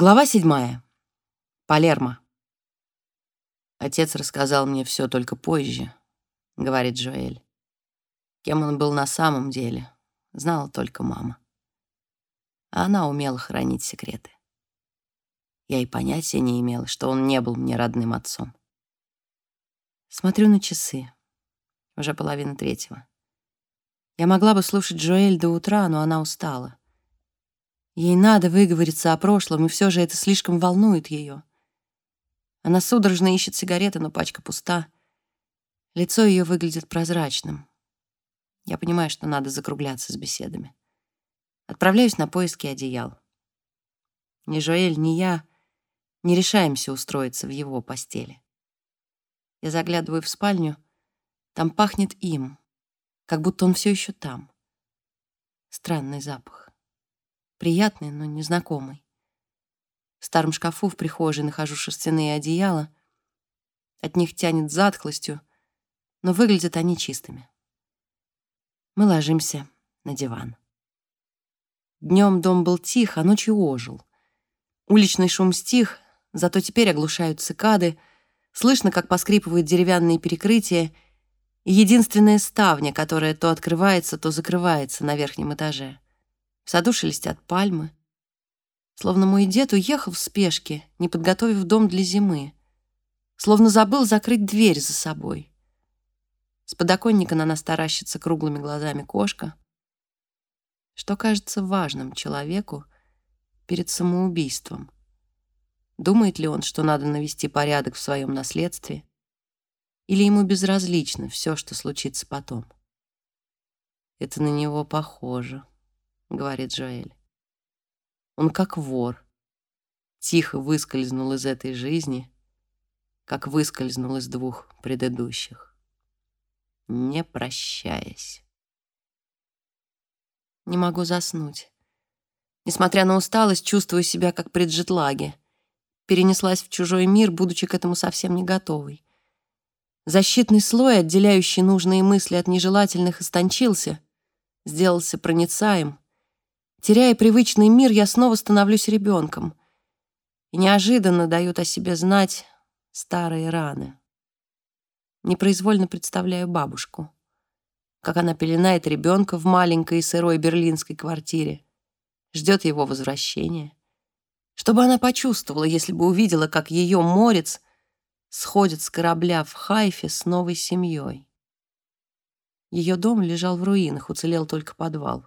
Глава седьмая. Палермо. Отец рассказал мне все только позже, говорит Джоэль. Кем он был на самом деле, знала только мама. А она умела хранить секреты. Я и понятия не имела, что он не был мне родным отцом. Смотрю на часы. Уже половина третьего. Я могла бы слушать Джоэль до утра, но она устала. Ей надо выговориться о прошлом, и все же это слишком волнует ее. Она судорожно ищет сигареты, но пачка пуста. Лицо ее выглядит прозрачным. Я понимаю, что надо закругляться с беседами. Отправляюсь на поиски одеял. Ни Жоэль, ни я не решаемся устроиться в его постели. Я заглядываю в спальню. Там пахнет им, как будто он все еще там. Странный запах. Приятный, но незнакомый. В старом шкафу в прихожей нахожу шерстяные одеяла. От них тянет затхлостью, но выглядят они чистыми. Мы ложимся на диван. Днем дом был тих, а ночью ожил. Уличный шум стих, зато теперь оглушают цикады, слышно, как поскрипывают деревянные перекрытия, и единственная ставня, которая то открывается, то закрывается на верхнем этаже. В саду шелестят пальмы. Словно мой дед уехал в спешке, не подготовив дом для зимы. Словно забыл закрыть дверь за собой. С подоконника на нас таращится круглыми глазами кошка. Что кажется важным человеку перед самоубийством? Думает ли он, что надо навести порядок в своем наследстве? Или ему безразлично все, что случится потом? Это на него похоже. — говорит Джоэль. Он как вор. Тихо выскользнул из этой жизни, как выскользнул из двух предыдущих, не прощаясь. Не могу заснуть. Несмотря на усталость, чувствую себя как при джетлаге. Перенеслась в чужой мир, будучи к этому совсем не готовой. Защитный слой, отделяющий нужные мысли от нежелательных, истончился, сделался проницаем — Теряя привычный мир, я снова становлюсь ребенком. И неожиданно дают о себе знать старые раны. Непроизвольно представляю бабушку, как она пеленает ребенка в маленькой сырой берлинской квартире, ждет его возвращения. Чтобы она почувствовала, если бы увидела, как ее морец сходит с корабля в Хайфе с новой семьей. Ее дом лежал в руинах, уцелел только подвал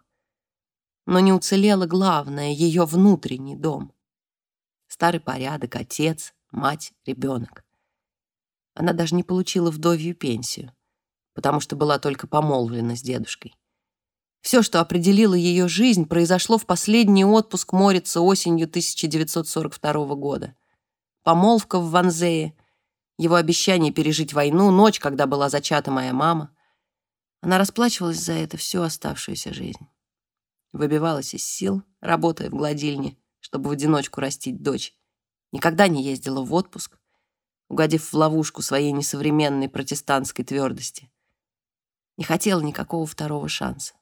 но не уцелело главное — ее внутренний дом. Старый порядок, отец, мать, ребенок. Она даже не получила вдовью пенсию, потому что была только помолвлена с дедушкой. Все, что определило ее жизнь, произошло в последний отпуск Морица осенью 1942 года. Помолвка в Ванзее, его обещание пережить войну, ночь, когда была зачата моя мама. Она расплачивалась за это всю оставшуюся жизнь. Выбивалась из сил, работая в гладильне, чтобы в одиночку растить дочь. Никогда не ездила в отпуск, угодив в ловушку своей несовременной протестантской твердости. Не хотела никакого второго шанса.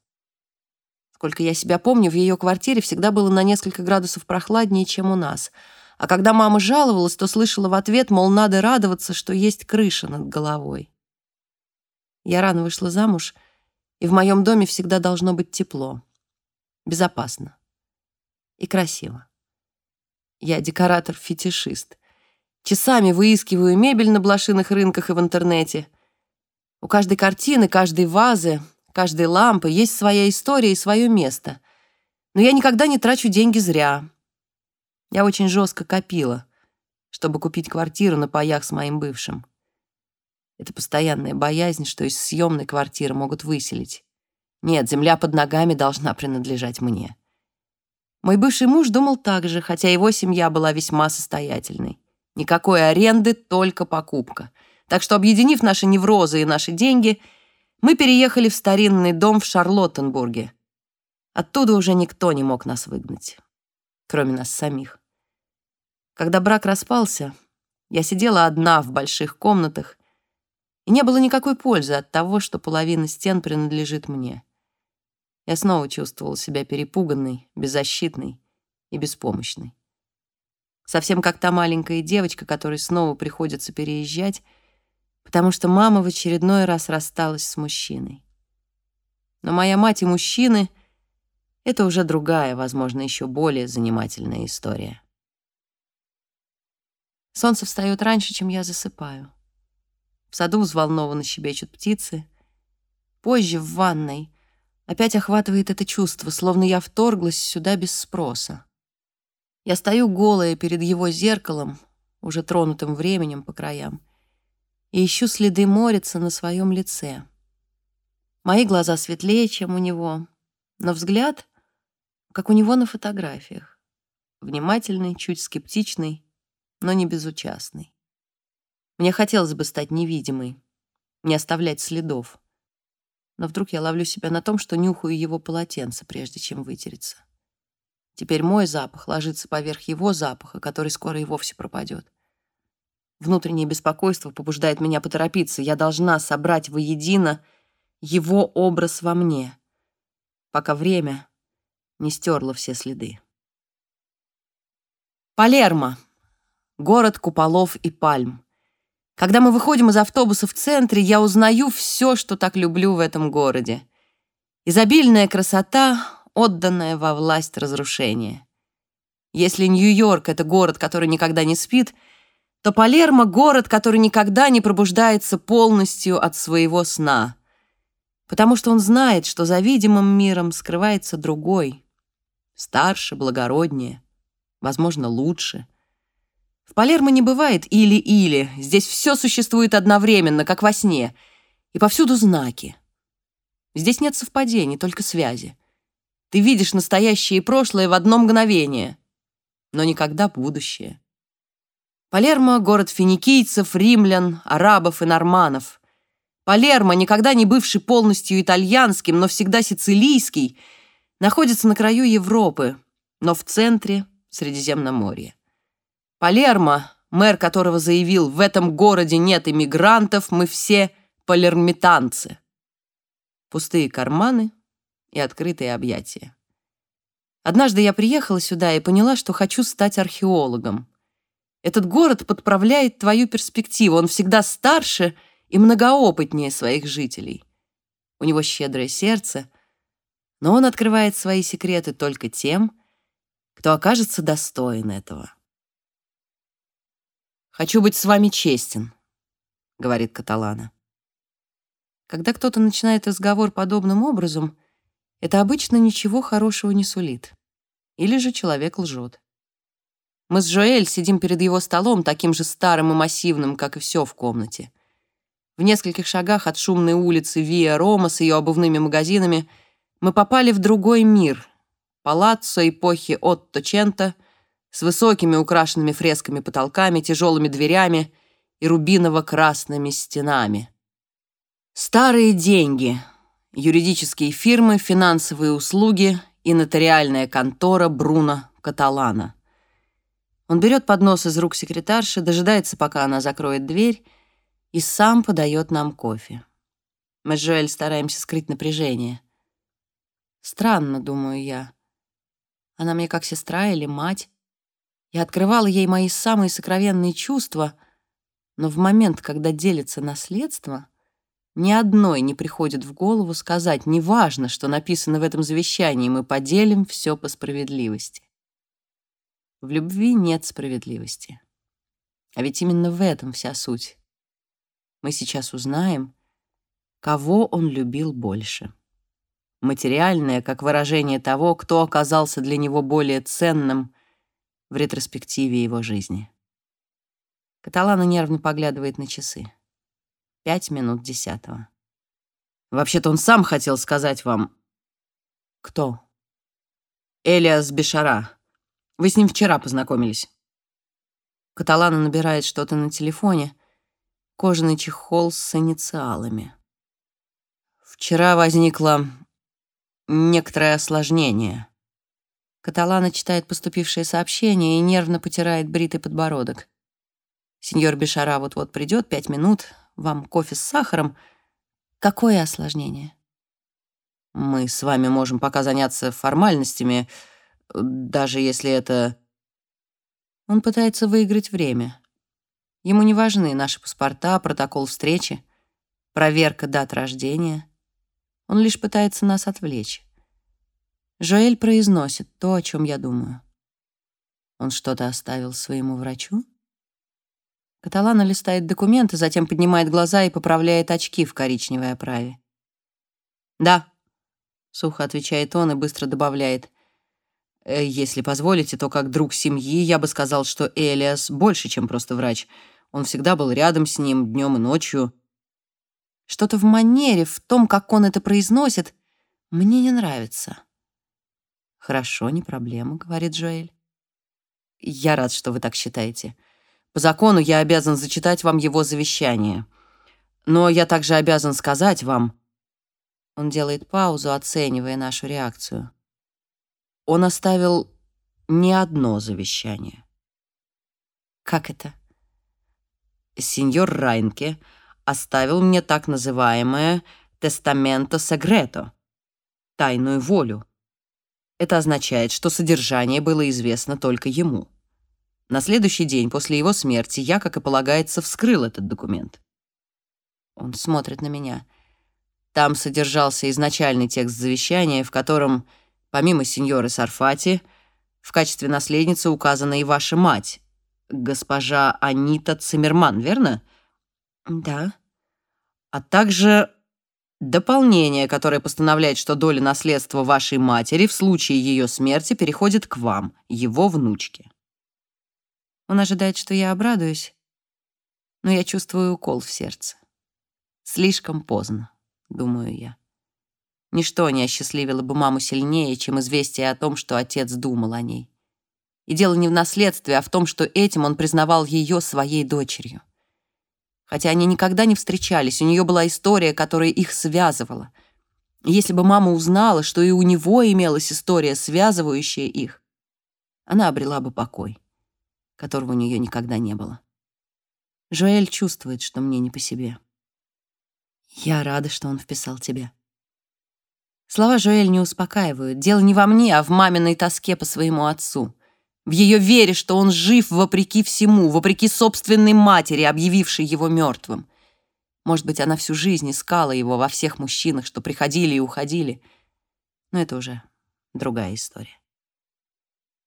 Сколько я себя помню, в ее квартире всегда было на несколько градусов прохладнее, чем у нас. А когда мама жаловалась, то слышала в ответ, мол, надо радоваться, что есть крыша над головой. Я рано вышла замуж, и в моем доме всегда должно быть тепло безопасно и красиво. Я декоратор-фетишист. Часами выискиваю мебель на блошиных рынках и в интернете. У каждой картины, каждой вазы, каждой лампы есть своя история и свое место. Но я никогда не трачу деньги зря. Я очень жестко копила, чтобы купить квартиру на паях с моим бывшим. Это постоянная боязнь, что из съемной квартиры могут выселить. Нет, земля под ногами должна принадлежать мне. Мой бывший муж думал так же, хотя его семья была весьма состоятельной. Никакой аренды, только покупка. Так что, объединив наши неврозы и наши деньги, мы переехали в старинный дом в Шарлоттенбурге. Оттуда уже никто не мог нас выгнать, кроме нас самих. Когда брак распался, я сидела одна в больших комнатах, и не было никакой пользы от того, что половина стен принадлежит мне. Я снова чувствовал себя перепуганной, беззащитной и беспомощной. Совсем как та маленькая девочка, которой снова приходится переезжать, потому что мама в очередной раз рассталась с мужчиной. Но моя мать и мужчины — это уже другая, возможно, еще более занимательная история. Солнце встает раньше, чем я засыпаю. В саду взволнованно щебечут птицы. Позже, в ванной, опять охватывает это чувство, словно я вторглась сюда без спроса. Я стою голая перед его зеркалом, уже тронутым временем по краям, и ищу следы морица на своем лице. Мои глаза светлее, чем у него, но взгляд, как у него на фотографиях. Внимательный, чуть скептичный, но не безучастный. Мне хотелось бы стать невидимой, не оставлять следов. Но вдруг я ловлю себя на том, что нюхаю его полотенце, прежде чем вытереться. Теперь мой запах ложится поверх его запаха, который скоро и вовсе пропадет. Внутреннее беспокойство побуждает меня поторопиться. Я должна собрать воедино его образ во мне, пока время не стерло все следы. Палермо. Город куполов и пальм. Когда мы выходим из автобуса в центре, я узнаю все, что так люблю в этом городе. Изобильная красота, отданная во власть разрушения. Если Нью-Йорк — это город, который никогда не спит, то Палермо — город, который никогда не пробуждается полностью от своего сна, потому что он знает, что за видимым миром скрывается другой, старше, благороднее, возможно, лучше. В Палермо не бывает или-или, здесь все существует одновременно, как во сне, и повсюду знаки. Здесь нет совпадений, только связи. Ты видишь настоящее и прошлое в одно мгновение, но никогда будущее. Палермо — город финикийцев, римлян, арабов и норманов. Палермо, никогда не бывший полностью итальянским, но всегда сицилийский, находится на краю Европы, но в центре Средиземноморья. Палермо, мэр которого заявил, в этом городе нет иммигрантов, мы все палермитанцы. Пустые карманы, и открытые объятия. Однажды я приехала сюда и поняла, что хочу стать археологом. Этот город подправляет твою перспективу, он всегда старше и многоопытнее своих жителей. У него щедрое сердце, но он открывает свои секреты только тем, кто окажется достоин этого. «Хочу быть с вами честен», — говорит Каталана. Когда кто-то начинает разговор подобным образом — это обычно ничего хорошего не сулит. Или же человек лжет. Мы с Жоэль сидим перед его столом, таким же старым и массивным, как и все в комнате. В нескольких шагах от шумной улицы Виа Рома с ее обувными магазинами мы попали в другой мир. Палаццо эпохи Отто Чента с высокими украшенными фресками потолками, тяжелыми дверями и рубиново-красными стенами. Старые деньги, юридические фирмы, финансовые услуги и нотариальная контора Бруно Каталана. Он берет поднос из рук секретарши, дожидается, пока она закроет дверь, и сам подает нам кофе. Мы с Жоэль стараемся скрыть напряжение. Странно, думаю я. Она мне как сестра или мать. Я открывала ей мои самые сокровенные чувства, но в момент, когда делится наследство, ни одной не приходит в голову сказать, неважно, что написано в этом завещании, мы поделим все по справедливости. В любви нет справедливости. А ведь именно в этом вся суть. Мы сейчас узнаем, кого он любил больше. Материальное, как выражение того, кто оказался для него более ценным в ретроспективе его жизни. Каталана нервно поглядывает на часы. Пять минут десятого. Вообще-то он сам хотел сказать вам... Кто? Элиас Бешара. Вы с ним вчера познакомились. Каталана набирает что-то на телефоне. Кожаный чехол с инициалами. Вчера возникло некоторое осложнение. Каталана читает поступившее сообщение и нервно потирает бритый подбородок. Сеньор Бешара вот-вот придет, пять минут, вам кофе с сахаром. Какое осложнение? Мы с вами можем пока заняться формальностями, даже если это... Он пытается выиграть время. Ему не важны наши паспорта, протокол встречи, проверка дат рождения. Он лишь пытается нас отвлечь. Жоэль произносит то, о чем я думаю. Он что-то оставил своему врачу? Каталана листает документы, затем поднимает глаза и поправляет очки в коричневой оправе. «Да», — сухо отвечает он и быстро добавляет. «Э, «Если позволите, то как друг семьи я бы сказал, что Элиас больше, чем просто врач. Он всегда был рядом с ним днем и ночью». Что-то в манере, в том, как он это произносит, мне не нравится. «Хорошо, не проблема», — говорит Джоэль. «Я рад, что вы так считаете. По закону я обязан зачитать вам его завещание. Но я также обязан сказать вам, он делает паузу, оценивая нашу реакцию. Он оставил не одно завещание. Как это? Сеньор Райнке оставил мне так называемое «тестаменто секрето» — тайную волю. Это означает, что содержание было известно только ему. На следующий день после его смерти я, как и полагается, вскрыл этот документ. Он смотрит на меня — там содержался изначальный текст завещания, в котором, помимо сеньоры Сарфати, в качестве наследницы указана и ваша мать, госпожа Анита Циммерман, верно? Да. А также дополнение, которое постановляет, что доля наследства вашей матери в случае ее смерти переходит к вам, его внучке. Он ожидает, что я обрадуюсь, но я чувствую укол в сердце. Слишком поздно думаю я. Ничто не осчастливило бы маму сильнее, чем известие о том, что отец думал о ней. И дело не в наследстве, а в том, что этим он признавал ее своей дочерью. Хотя они никогда не встречались, у нее была история, которая их связывала. Если бы мама узнала, что и у него имелась история, связывающая их, она обрела бы покой, которого у нее никогда не было. Жоэль чувствует, что мне не по себе. Я рада, что он вписал тебя. Слова Жоэль не успокаивают. Дело не во мне, а в маминой тоске по своему отцу. В ее вере, что он жив вопреки всему, вопреки собственной матери, объявившей его мертвым. Может быть, она всю жизнь искала его во всех мужчинах, что приходили и уходили. Но это уже другая история.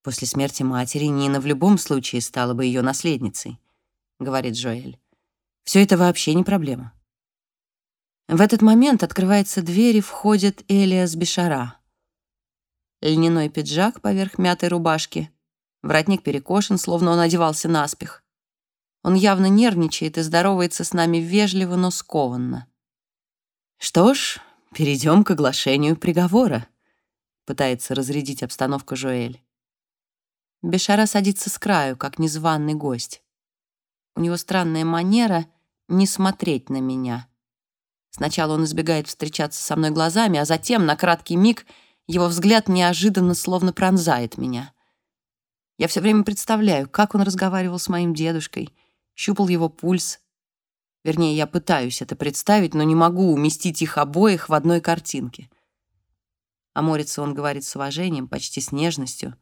После смерти матери Нина в любом случае стала бы ее наследницей, говорит Жоэль. Все это вообще не проблема. В этот момент открывается дверь и входит Элиас Бешара. Льняной пиджак поверх мятой рубашки. Воротник перекошен, словно он одевался наспех. Он явно нервничает и здоровается с нами вежливо, но скованно. «Что ж, перейдем к оглашению приговора», — пытается разрядить обстановку Жоэль. Бешара садится с краю, как незваный гость. У него странная манера не смотреть на меня — Сначала он избегает встречаться со мной глазами, а затем, на краткий миг, его взгляд неожиданно словно пронзает меня. Я все время представляю, как он разговаривал с моим дедушкой, щупал его пульс. Вернее, я пытаюсь это представить, но не могу уместить их обоих в одной картинке. О Морице он говорит с уважением, почти с нежностью.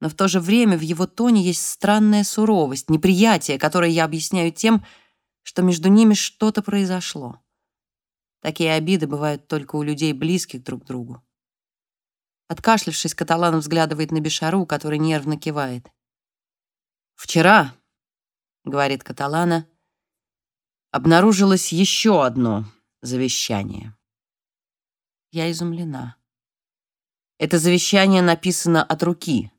Но в то же время в его тоне есть странная суровость, неприятие, которое я объясняю тем, что между ними что-то произошло. Такие обиды бывают только у людей, близких друг к другу. Откашлившись, Каталан взглядывает на Бешару, который нервно кивает. «Вчера», — говорит Каталана, — «обнаружилось еще одно завещание». Я изумлена. Это завещание написано от руки.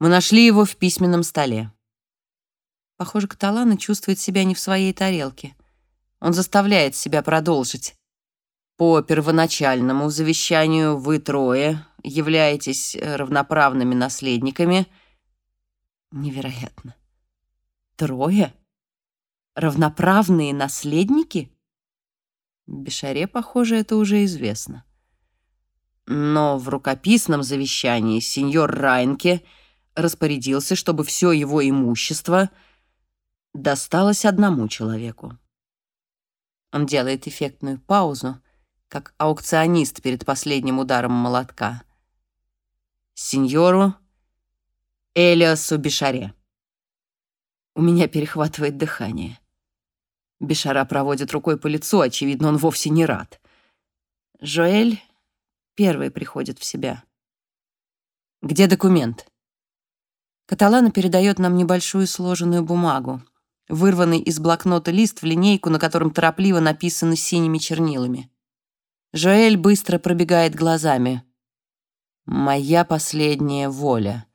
Мы нашли его в письменном столе. Похоже, Каталана чувствует себя не в своей тарелке. Он заставляет себя продолжить. По первоначальному завещанию вы трое являетесь равноправными наследниками. Невероятно. Трое? Равноправные наследники? Бешаре, похоже, это уже известно. Но в рукописном завещании сеньор Райнке распорядился, чтобы все его имущество досталось одному человеку. Он делает эффектную паузу, как аукционист перед последним ударом молотка. Сеньору Элиасу Бишаре. У меня перехватывает дыхание. Бешара проводит рукой по лицу, очевидно, он вовсе не рад. Жоэль первый приходит в себя. «Где документ?» Каталана передает нам небольшую сложенную бумагу, вырванный из блокнота лист в линейку, на котором торопливо написано синими чернилами. Жоэль быстро пробегает глазами. «Моя последняя воля.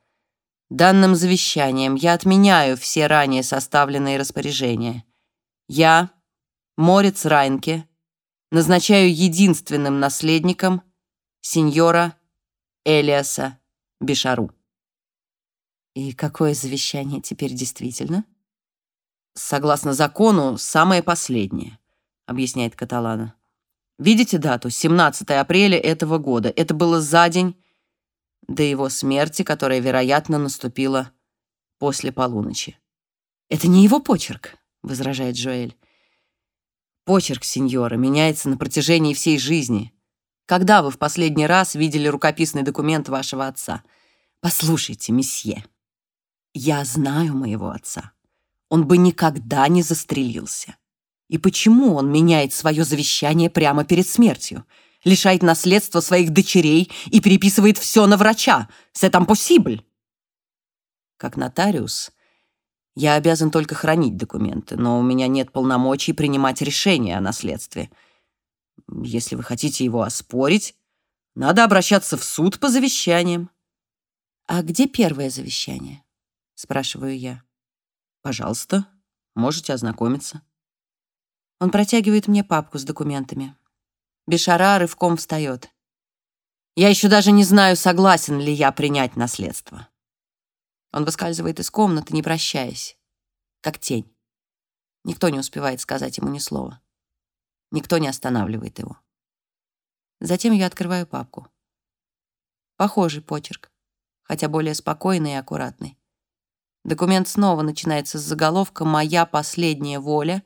Данным завещанием я отменяю все ранее составленные распоряжения. Я, Морец Райнке, назначаю единственным наследником сеньора Элиаса Бишару». «И какое завещание теперь действительно?» «Согласно закону, самое последнее», — объясняет Каталана. «Видите дату? 17 апреля этого года. Это было за день до его смерти, которая, вероятно, наступила после полуночи». «Это не его почерк», — возражает Джоэль. «Почерк сеньора меняется на протяжении всей жизни. Когда вы в последний раз видели рукописный документ вашего отца? Послушайте, месье, я знаю моего отца он бы никогда не застрелился. И почему он меняет свое завещание прямо перед смертью? Лишает наследства своих дочерей и переписывает все на врача. C'est impossible. Как нотариус, я обязан только хранить документы, но у меня нет полномочий принимать решения о наследстве. Если вы хотите его оспорить, надо обращаться в суд по завещаниям. «А где первое завещание?» — спрашиваю я. Пожалуйста, можете ознакомиться. Он протягивает мне папку с документами. Бешара рывком встает. Я еще даже не знаю, согласен ли я принять наследство. Он выскальзывает из комнаты, не прощаясь, как тень. Никто не успевает сказать ему ни слова. Никто не останавливает его. Затем я открываю папку. Похожий почерк, хотя более спокойный и аккуратный. Документ снова начинается с заголовка «Моя последняя воля»,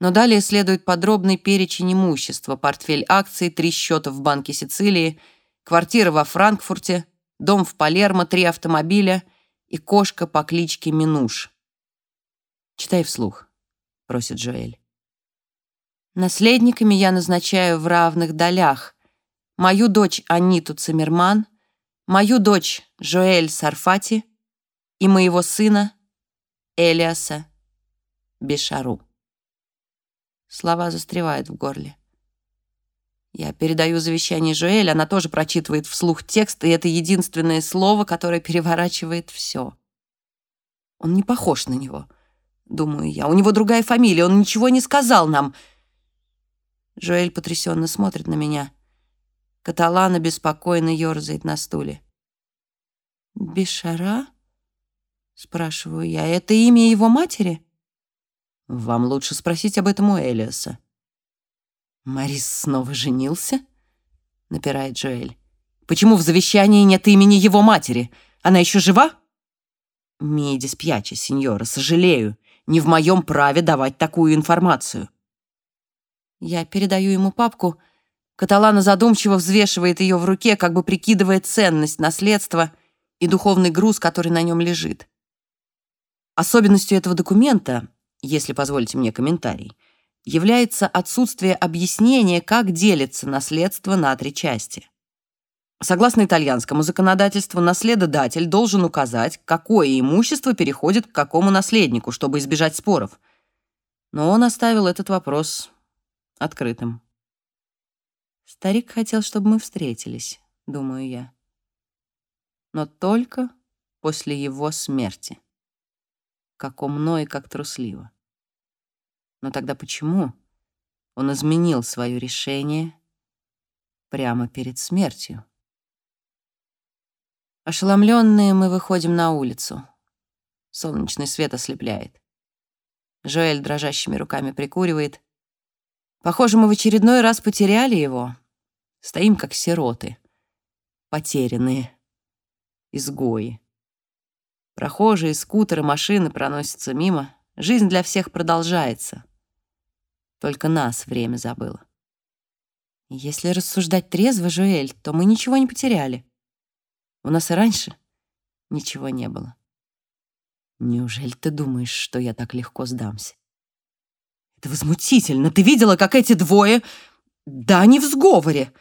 но далее следует подробный перечень имущества, портфель акций, три счета в Банке Сицилии, квартира во Франкфурте, дом в Палермо, три автомобиля и кошка по кличке Минуш. «Читай вслух», — просит Джоэль. Наследниками я назначаю в равных долях мою дочь Аниту Циммерман, мою дочь Жоэль Сарфати — и моего сына Элиаса Бешару. Слова застревают в горле. Я передаю завещание Жуэль, она тоже прочитывает вслух текст, и это единственное слово, которое переворачивает все. Он не похож на него, думаю я. У него другая фамилия, он ничего не сказал нам. Жуэль потрясенно смотрит на меня. Каталана беспокойно ерзает на стуле. «Бешара?» Спрашиваю я, это имя его матери? Вам лучше спросить об этом у Элиаса. Марис снова женился? Напирает Джоэль. Почему в завещании нет имени его матери? Она еще жива? Миди спьячи, сеньора, сожалею. Не в моем праве давать такую информацию. Я передаю ему папку. Каталана задумчиво взвешивает ее в руке, как бы прикидывая ценность наследства и духовный груз, который на нем лежит. Особенностью этого документа, если позволите мне комментарий, является отсутствие объяснения, как делится наследство на три части. Согласно итальянскому законодательству, наследодатель должен указать, какое имущество переходит к какому наследнику, чтобы избежать споров. Но он оставил этот вопрос открытым. Старик хотел, чтобы мы встретились, думаю я. Но только после его смерти как умно и как трусливо. Но тогда почему он изменил свое решение прямо перед смертью? Ошеломленные мы выходим на улицу. Солнечный свет ослепляет. Жоэль дрожащими руками прикуривает. Похоже, мы в очередной раз потеряли его. Стоим как сироты, потерянные, изгои. Прохожие, скутеры, машины проносятся мимо. Жизнь для всех продолжается. Только нас время забыло. Если рассуждать трезво, Жуэль, то мы ничего не потеряли. У нас и раньше ничего не было. Неужели ты думаешь, что я так легко сдамся? Это возмутительно. Ты видела, как эти двое... Да они в сговоре.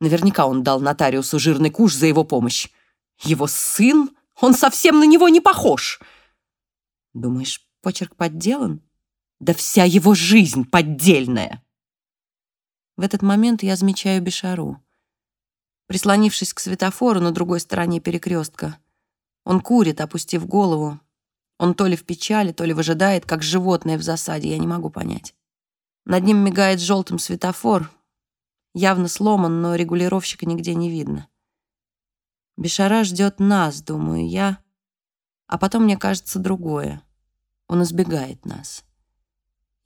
Наверняка он дал нотариусу жирный куш за его помощь. Его сын? Он совсем на него не похож. Думаешь, почерк подделан? Да вся его жизнь поддельная. В этот момент я замечаю Бешару. Прислонившись к светофору на другой стороне перекрестка, он курит, опустив голову. Он то ли в печали, то ли выжидает, как животное в засаде, я не могу понять. Над ним мигает желтым светофор. Явно сломан, но регулировщика нигде не видно. Бешара ждет нас, думаю я, а потом мне кажется другое. Он избегает нас.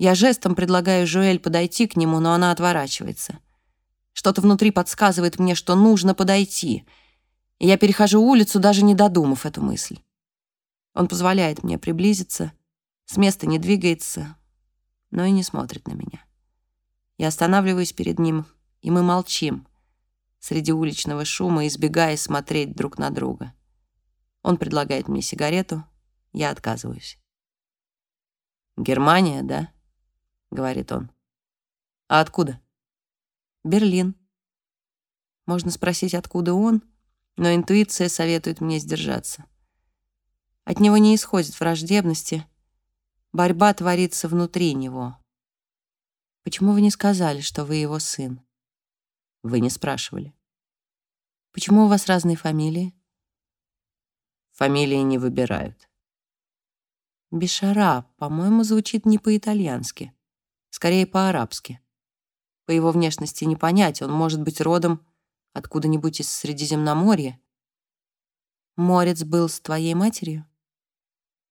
Я жестом предлагаю Жуэль подойти к нему, но она отворачивается. Что-то внутри подсказывает мне, что нужно подойти. Я перехожу улицу, даже не додумав эту мысль. Он позволяет мне приблизиться, с места не двигается, но и не смотрит на меня. Я останавливаюсь перед ним, и мы молчим, среди уличного шума, избегая смотреть друг на друга. Он предлагает мне сигарету, я отказываюсь. «Германия, да?» — говорит он. «А откуда?» «Берлин». Можно спросить, откуда он, но интуиция советует мне сдержаться. От него не исходит враждебности. Борьба творится внутри него. Почему вы не сказали, что вы его сын? Вы не спрашивали. Почему у вас разные фамилии? Фамилии не выбирают. Бешара, по-моему, звучит не по-итальянски, скорее по-арабски. По его внешности не понять, он может быть родом откуда-нибудь из Средиземноморья. Морец был с твоей матерью?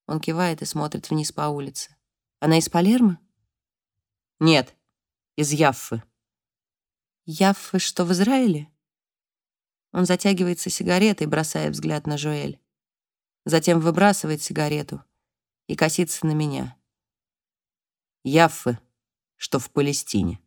Он кивает и смотрит вниз по улице. Она из Палермо? Нет, из Яффы. Яффы что, в Израиле? Он затягивается сигаретой, бросая взгляд на Жоэль. Затем выбрасывает сигарету и косится на меня. Яффы, что в Палестине.